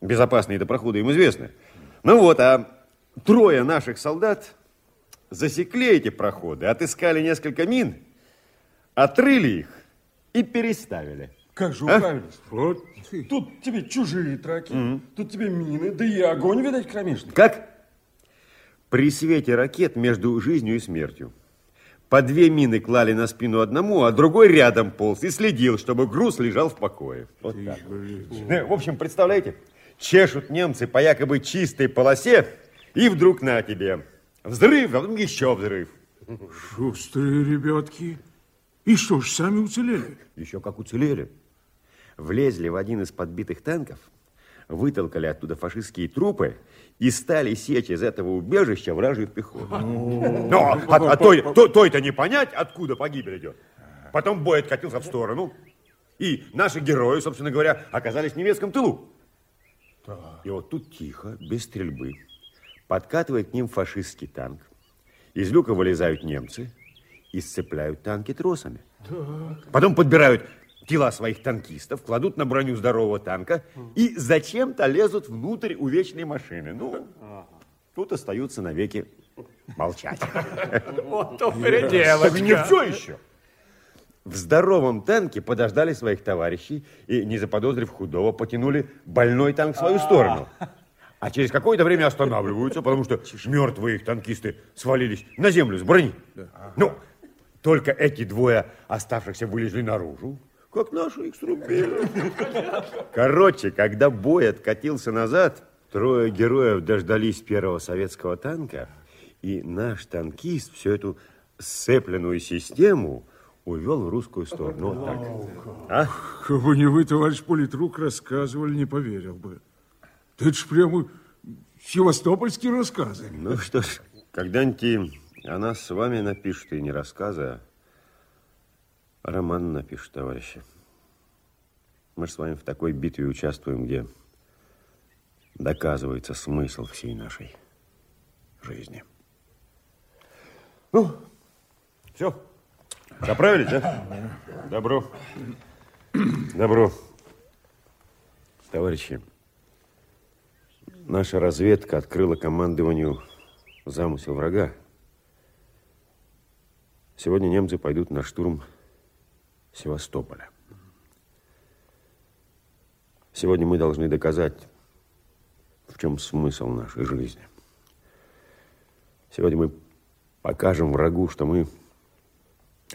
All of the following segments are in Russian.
безопасные до прохода им известны. Ну вот, а трое наших солдат засекли эти проходы, отыскали несколько мин, отрыли их и переставили. Как же управились? А? Вот. Тут тебе чужие траки, mm тут тебе мины, да и огонь, видать, кромешный. Как? При свете ракет между жизнью и смертью. По две мины клали на спину одному, а другой рядом полз и следил, чтобы груз лежал в покое. Вот так. Ну, в общем, представляете, чешут немцы по якобы чистой полосе, и вдруг на тебе. Взрыв, а потом еще взрыв. Шустрые ребятки. И что ж, сами уцелели? Еще как уцелели. Влезли в один из подбитых танков, вытолкали оттуда фашистские трупы и стали сечь из этого убежища вражью пехоту. Ну, а, а той, то, той-то не понять, откуда погибель идет. Потом бой откатился в сторону, и наши герои, собственно говоря, оказались в немецком тылу. И вот тут тихо, без стрельбы, подкатывает к ним фашистский танк. Из люка вылезают немцы и сцепляют танки тросами. Потом подбирают тела своих танкистов, кладут на броню здорового танка и зачем-то лезут внутрь увечной машины. Ну, тут остаются навеки молчать. Вот то переделочка. Не все еще. В здоровом танке подождали своих товарищей и, не заподозрив худого, потянули больной танк в свою сторону. А через какое-то время останавливаются, потому что мертвые их танкисты свалились на землю с брони. Ну, только эти двое оставшихся вылезли наружу, как наши их срубили. Короче, когда бой откатился назад, трое героев дождались первого советского танка, и наш танкист всю эту сцепленную систему увел в русскую сторону. Вот так. А? Бы не вы, товарищ политрук, рассказывали, не поверил бы. Это ж прямо севастопольские рассказы. Ну что ж, когда-нибудь о нас с вами напишут и не рассказы, а Роман напишет, товарищи. Мы же с вами в такой битве участвуем, где доказывается смысл всей нашей жизни. Ну, все. Заправились, да? Добро. Добро. Товарищи, наша разведка открыла командованию замысел врага. Сегодня немцы пойдут на штурм Севастополя. Сегодня мы должны доказать, в чем смысл нашей жизни. Сегодня мы покажем врагу, что мы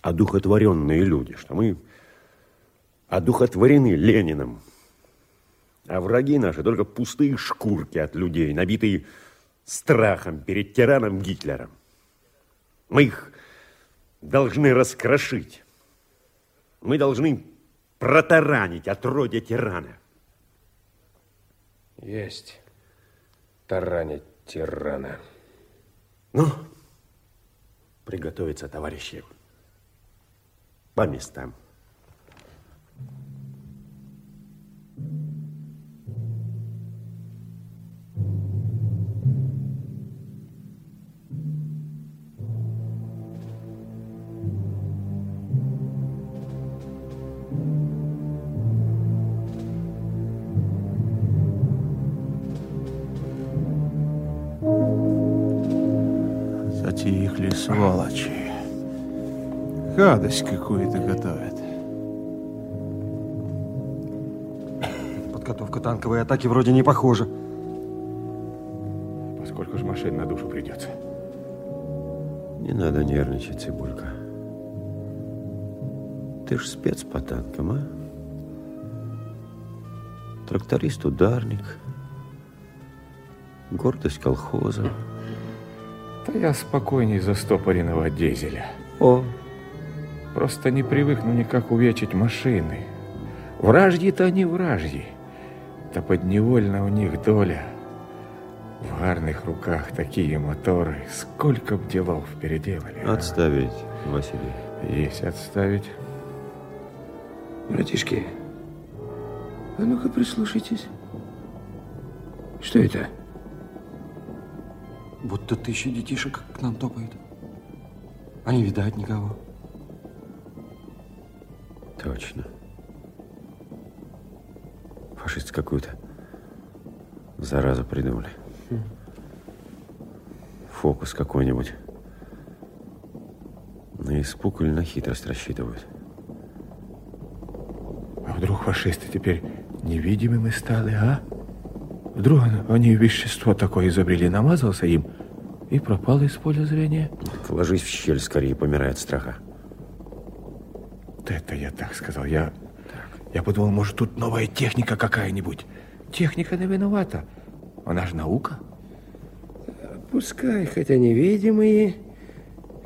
одухотворенные люди, что мы одухотворены Лениным, а враги наши только пустые шкурки от людей, набитые страхом перед тираном Гитлером. Мы их должны раскрошить. Мы должны протаранить отродье тирана. Есть. Таранить тирана. Ну, приготовиться, товарищи. По местам. сволочи. Гадость какую-то готовят. Подготовка танковой атаки вроде не похожа. Поскольку же машин на душу придется. Не надо нервничать, Цибулька. Ты ж спец по танкам, а? Тракторист-ударник. Гордость колхоза. Да я спокойней застопоренного дизеля. О. Просто не привыкну никак увечить машины. Вражьи-то они вражьи. Да подневольно у них доля. В гарных руках такие моторы. Сколько б делов переделали. А? Отставить, Василий. Есть отставить. Братишки, а ну-ка прислушайтесь. Что это? Будто тысячи детишек к нам топают. А не видать никого. Точно. Фашист какой-то. Заразу придумали. Фокус какой-нибудь. На испуг или на хитрость рассчитывают. А вдруг фашисты теперь невидимыми стали, а? Вдруг они вещество такое изобрели, намазался им и пропал из поля зрения? Ложись в щель скорее, помирай от страха. Вот это я так сказал. Я, я подумал, может, тут новая техника какая-нибудь. Техника не виновата. Она же наука. Пускай, хоть они видимые,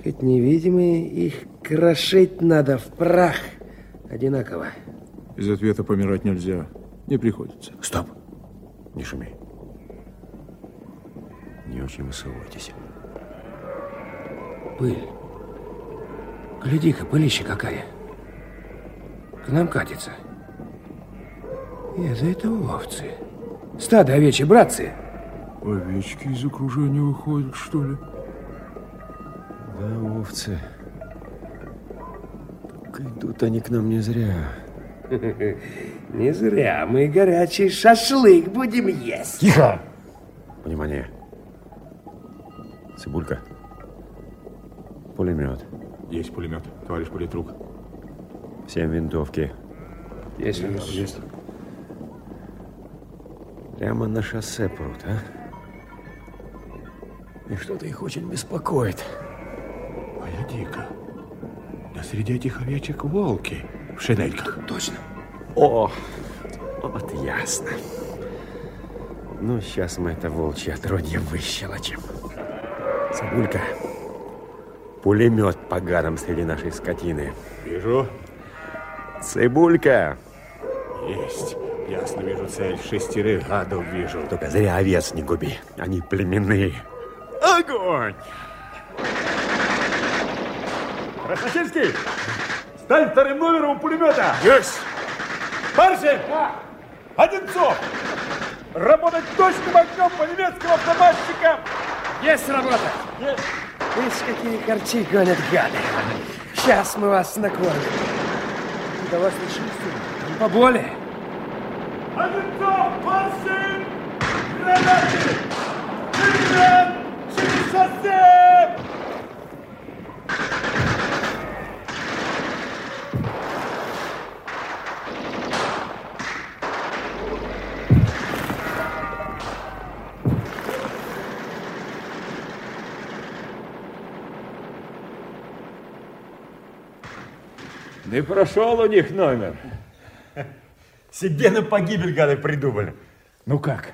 хоть невидимые, их крошить надо в прах одинаково. Из ответа помирать нельзя. Не приходится. Стоп. Не шуми. Не очень высовывайтесь. Пыль. Гляди-ка, пылища какая. К нам катится. И это, это овцы. Стадо овечьи, братцы. Овечки из окружения выходят, что ли? Да, овцы. Так идут они к нам не зря. Не зря мы горячий шашлык будем есть. Тихо! Внимание. Цибулька. Пулемет. Есть пулемет, товарищ политрук. Всем винтовки. Есть, есть. Прямо на шоссе прут, а? И что-то их очень беспокоит. Погоди-ка. Да среди этих овечек волки в шинельках. Точно. О, вот ясно. Ну, сейчас мы это волчье отродье выщелочим. Цибулька, пулемет по гадам среди нашей скотины. Вижу. Цибулька, Есть. Ясно вижу цель. Шестерых гадов вижу. только зря овец не губи. Они племенные. Огонь! Красносельский, стань вторым номером у пулемета. Есть! Парсин! Одинцов! Работать точным огнем по немецким автоматчикам! Есть работа. Есть. Видишь, какие корчи гонят гады. Сейчас мы вас накормим. Да вас не чувствуем. Поболее. Одинцов! Парсин! Гранаты! Гранат! Через шоссе! Не прошел у них номер. Себе на погибель гады придумали. Ну как?